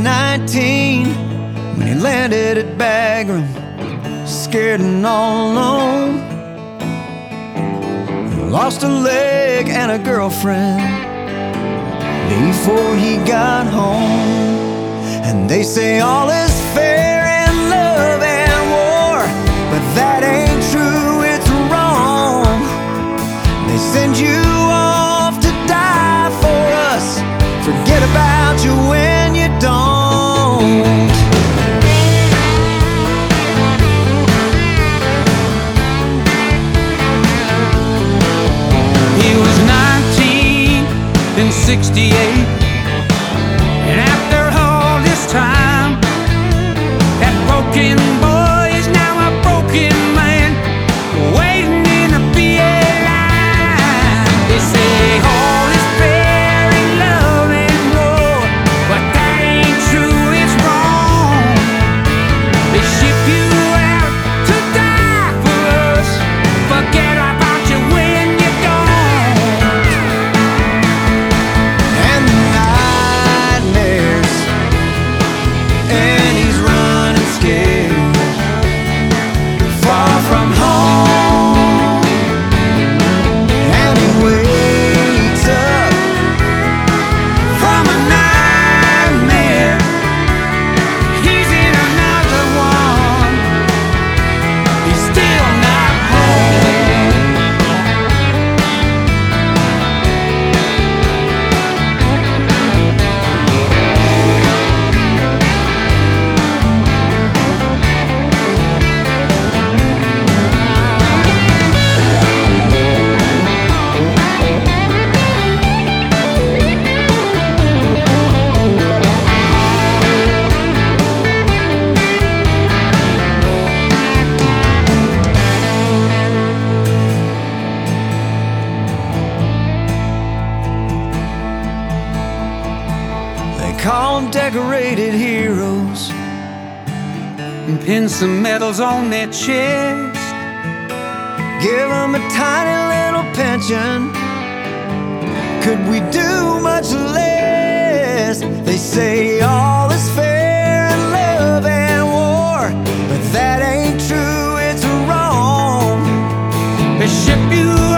was 19 when he landed at Bagram, scared and all alone. Lost a leg and a girlfriend before he got home. And they say all is fair in love and war, but that ain't true, it's wrong. They send you 68. Call them decorated heroes. And pin some medals on their chest. Give them a tiny little pension. Could we do much less? They say all is fair in love and war, but that ain't true, it's wrong. They ship you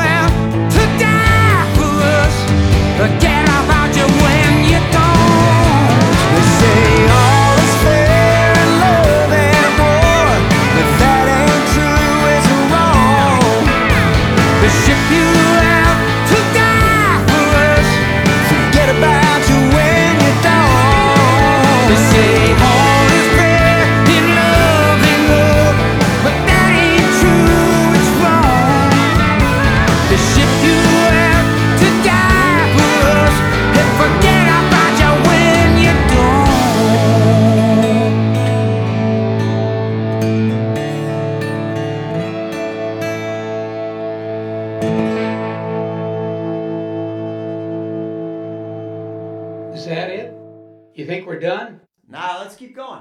Is that it? You think we're done? Nah, let's keep going.